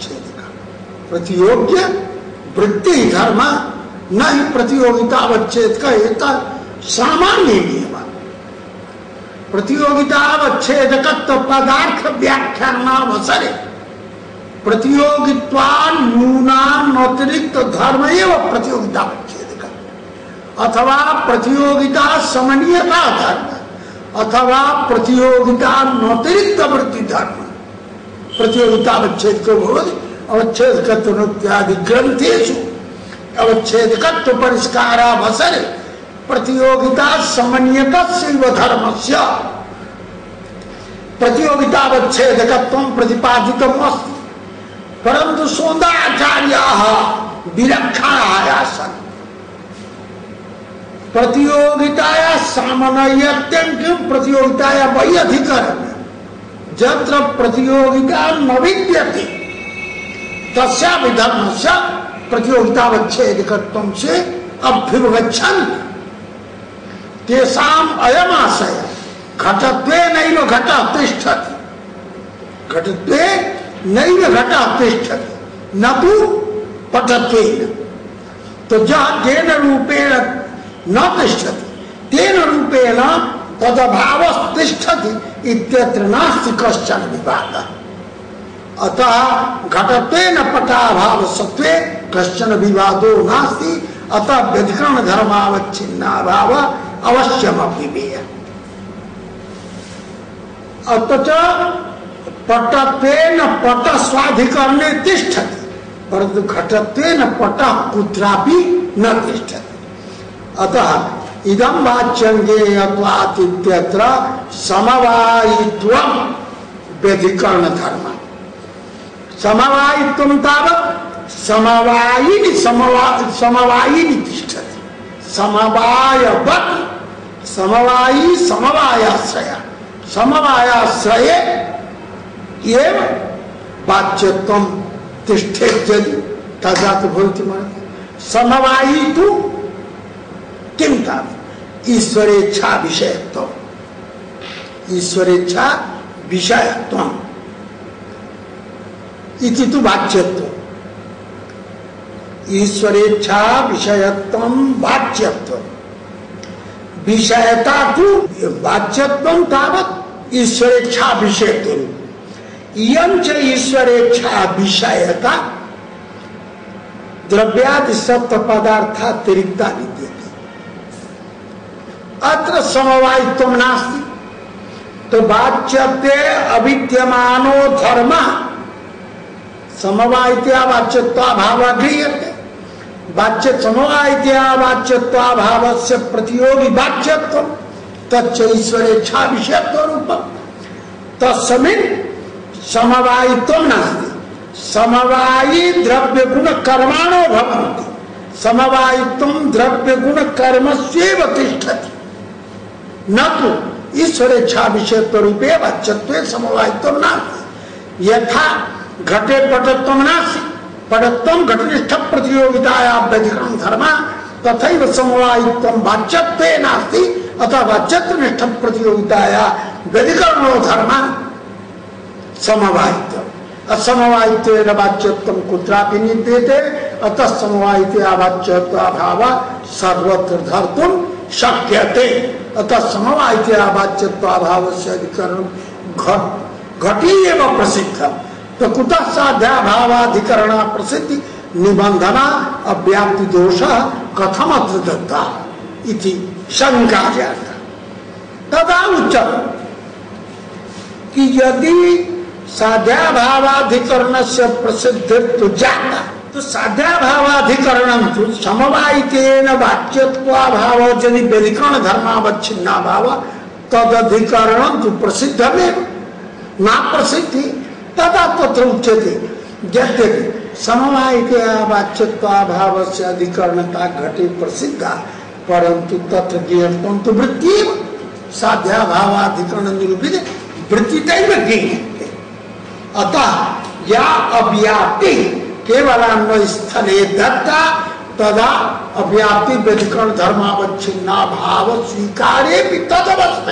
अवच्छेद का प्रतियोग्य वृत्ति धर्म न ही प्रतियोगिता अवच्छेद का एक सामान्य नियम प्रतियोगिता अवच्छेद पदार्थ व्याख्यान अवसरे प्रतियोगित्वान न्यूनान अतिरिक्त धर्म एवं प्रतियोगिता अवच्छेद का अथवा प्रतियोगिता समनीयता धर्म अथवा प्रतियोगिता अतिरिक्त वृत्ति धर्म प्रतियोगिता अवच्छेद को अवच्छेद इत्यादि ग्रंथेशु, अवच्छेद परिष्कार अवसर प्रतियोगिता समन्यता धर्म से प्रतियोगिता अवच्छेद प्रतिपादित परंतु सौंदर्याचार्य विलक्षण सन प्रतियोगिताया सामान्यत्यम किम प्रतियोगिताया वही अधिकरण जत्र प्रतियोगिता न विद्यते तस्या विधर्म से प्रतियोगितावच्छेदकत्व से अभ्युगछन तेषाम अयम आशय घटत्वे नैव घट तिष्ठति घटत्वे नैव घट तिष्ठति न तो पटत्वे तो जहाँ तेन रूपेण न तिष्ठति, तेन रूपेण तदभाव इत्यत्र नास्ति कश्चन विवादः अतः घटत्वेन पटाभाव सत्वे कश्चन विवादो नास्ति, अतः व्यधिकरण धर्मावच्छिन्ना भाव अवश्यम अभिमेय अतच पटत्वेन पट स्वाधिकरणे तिष्ठति परंतु घटत्वेन पट कुत्रापि न तिष्ठति। अतः इदम वाच्यंगे अत्वातित्यत्र समवायित्वम व्यधिकरण धर्म समवायित्वम तावत् समवायिनि समवा, समवायिनि तिष्ठति। समवायवत् समवायी समवायाश्रय। समवायाश्रय एव वाच्यत्वम तिष्ठेत यदि तदा तो भवति समवायी तु किम तावत् ईश्वरेच्छा विषयत्व ईश्वरेच्छा विषयत्वम इति तो वाच्यत्व ईश्वरेच्छा विषयत्व वाच्यत्व विषयता तो वाच्यत्व तावत ईश्वरेच्छा विषयत्व यंच ईश्वरेच्छा विषयता द्रव्यादि सप्त पदार्थातिरिक्ता विद्यते अत्र समवायित्व नास्ति। तो वाच्यते अविद्यमानो धर्म। समवायित्या वाच्यत्वाभाव गृह्यते वाच्य से प्रतियोगी वाच्यत्व रूप तस्मिन् समवायित्व समवायी द्रव्य गुण कर्माणो समवायित्व द्रव्य गुण कर्म स्वेव तिष्ठति। न तो ईश्वरेच्छा विषयत्व रूपे वाच्यत्वे समवायित्व नास्ति। यथा घटे पटत्व नासी पटत्व घटनिष्ठ प्रतियोगिताया व्यधिकरण धर्म तथा समवायित्व वाच्यत्व नास्ति। अतः वाच्यत्व निष्ठ प्रतियोगिताया व्यधिकरण धर्म समवायित्व असमवायित्व वाच्यत्व कुत्रापि निद्यते अतः समवायित्व अभाव सर्वत्र धर्तुम शक्यते। अतः समवायित्व वाच्यत्व अभाव से अधिकरण घटी एवं प्रसिद्ध। तो कुतः साध्याभावाधिकरण प्रसिद्धि निबंधना अव्याप्ति दोष कथम अत्र दत्ता इति शंका जाता तदा उच्चत कि यदि साध्याभावाधिकरण से प्रसिद्ध तो जाता तो साध्याभावाधिकरण तो समवायितेन वाच्यत्वाभाव यदि व्यधिकरण धर्मावच्छिन्ना भाव तदधिकरण तो प्रसिद्धमेव। ना प्रसिद्धि? तदा तत्र उच्यते। यद्यपि समवायित्या वाच्यत्वाभाव से अधिकरणता घटे प्रसिद्धा परंतु तत्र ज्ञेयत्वं तो वृत्ति? साध्याभावाधिकरण निरूपित वृत्ति तैव ज्ञेयते। अतः या अव्याप्ति केवल अन्वय स्थले दत्ता तदा अव्याप्ति व्यधिकरण धर्मावच्छिन्ना भाव स्वीकारे भी तदवस्थ